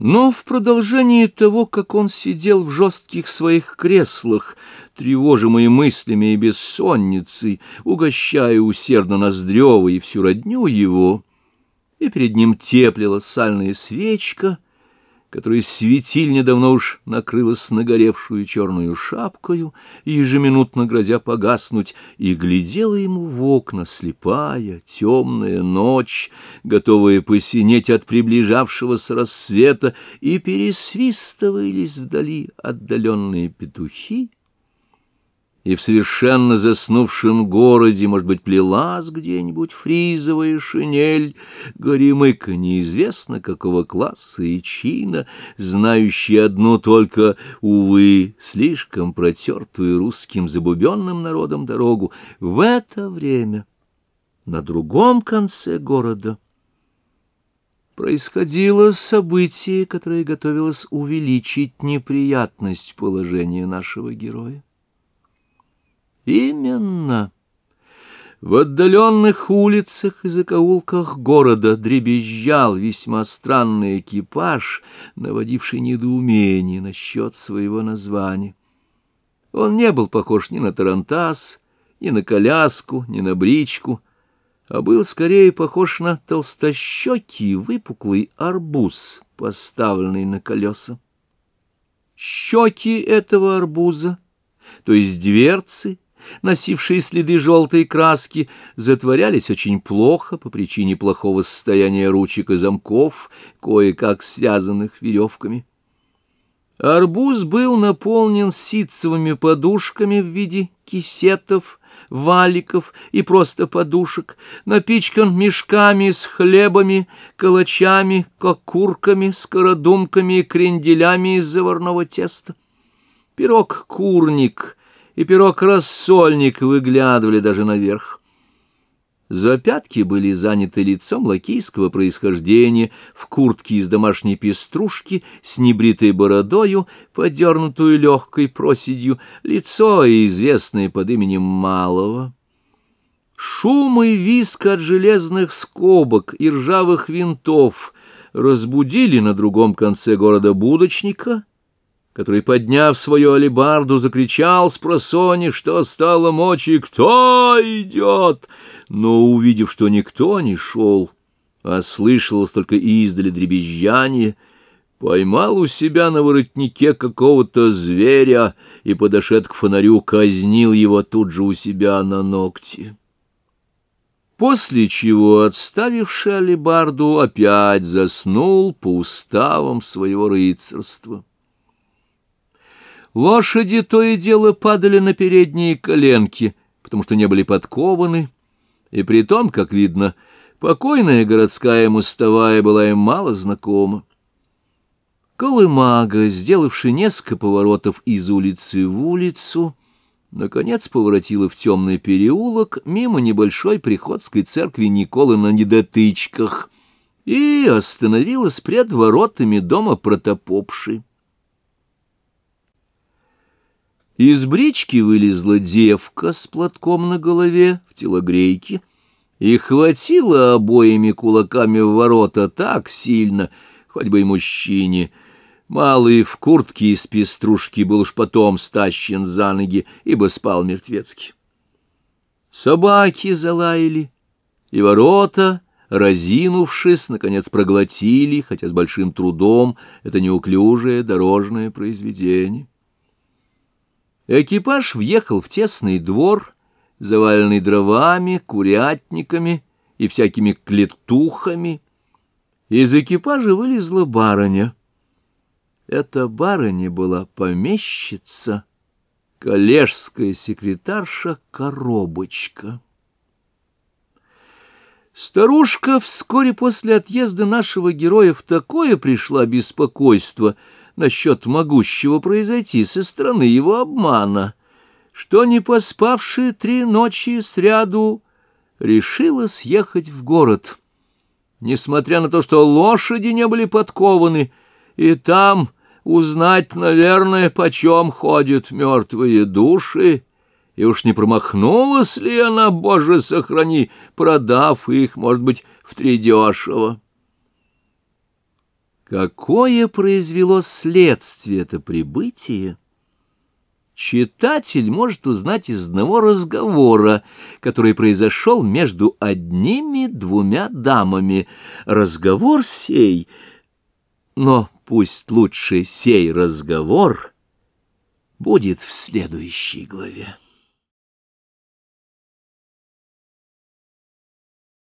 Но в продолжении того, как он сидел в жестких своих креслах, тревожимый мыслями и бессонницей, угощая усердно Ноздрева и всю родню его, и перед ним теплила сальная свечка — которая светильня давно уж накрылась нагоревшую черную шапкою, ежеминутно грозя погаснуть, и глядела ему в окна слепая, темная ночь, готовая посинеть от приближавшегося рассвета, и пересвистывались вдали отдаленные петухи, и в совершенно заснувшем городе, может быть, плелась где-нибудь фризовая шинель, горемыка неизвестно какого класса и чина, знающая одну только, увы, слишком протертую русским забубенным народом дорогу, в это время на другом конце города происходило событие, которое готовилось увеличить неприятность положения нашего героя. Именно. В отдаленных улицах и закоулках города дребезжал весьма странный экипаж, наводивший недоумение насчет своего названия. Он не был похож ни на тарантас, ни на коляску, ни на бричку, а был скорее похож на толстощекий выпуклый арбуз, поставленный на колеса. Щеки этого арбуза, то есть дверцы, носившие следы желтой краски, затворялись очень плохо по причине плохого состояния ручек и замков, кое-как связанных веревками. Арбуз был наполнен ситцевыми подушками в виде кисетов, валиков и просто подушек, напичкан мешками с хлебами, калачами, кокурками, скородумками и кренделями из заварного теста. Пирог-курник — и пирог-рассольник выглядывали даже наверх. За пятки были заняты лицом лакейского происхождения, в куртке из домашней пеструшки, с небритой бородою, подернутую легкой проседью, лицо, известное под именем Малого. Шум и виск от железных скобок и ржавых винтов разбудили на другом конце города будочника — который, подняв свою алебарду, закричал с просони, что стало мочи, «Кто идет?» Но, увидев, что никто не шел, а слышалось только издали дребезжание, поймал у себя на воротнике какого-то зверя и, подошед к фонарю, казнил его тут же у себя на ногти. После чего, отставивший алебарду, опять заснул по уставам своего рыцарства. Лошади то и дело падали на передние коленки, потому что не были подкованы, и при том, как видно, покойная городская мостовая была им мало знакома. Колымага, сделавший несколько поворотов из улицы в улицу, наконец поворотила в темный переулок мимо небольшой приходской церкви Николы на недотычках и остановилась пред воротами дома протопопши. Из брички вылезла девка с платком на голове в телогрейке и хватила обоими кулаками в ворота так сильно, хоть бы и мужчине. Малый в куртке из пеструшки был уж потом стащен за ноги, ибо спал мертвецки. Собаки залаяли, и ворота, разинувшись, наконец проглотили, хотя с большим трудом, это неуклюжее дорожное произведение. Экипаж въехал в тесный двор, заваленный дровами, курятниками и всякими клетухами. Из экипажа вылезла барыня. Эта барыня была помещица, коллежская секретарша Коробочка. Старушка вскоре после отъезда нашего героя в такое пришла беспокойство — насчет могущего произойти со стороны его обмана, что, не поспавшие три ночи сряду, решила съехать в город, несмотря на то, что лошади не были подкованы, и там узнать, наверное, почем ходят мертвые души, и уж не промахнулась ли она, Боже, сохрани, продав их, может быть, в втридешево. Какое произвело следствие это прибытие? Читатель может узнать из одного разговора, который произошел между одними двумя дамами. Разговор сей, но пусть лучше сей разговор будет в следующей главе.